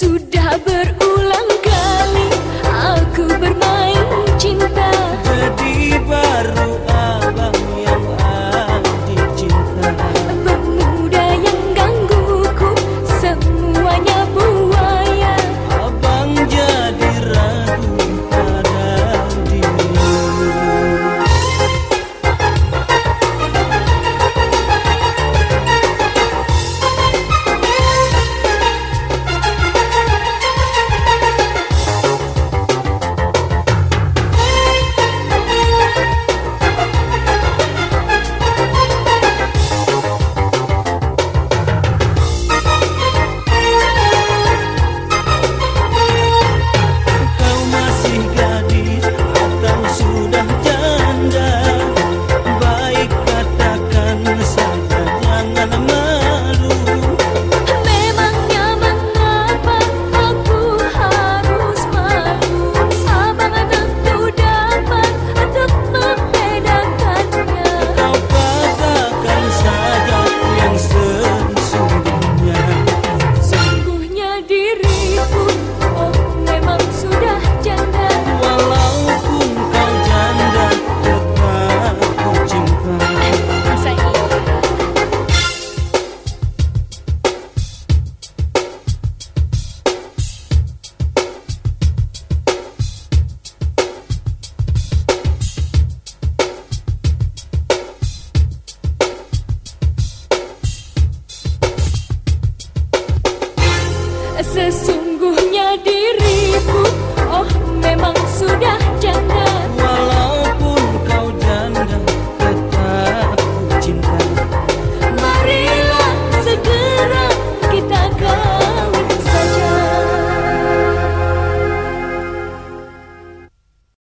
sudah berulang Sesungguhnya diriku. Oh memang sudah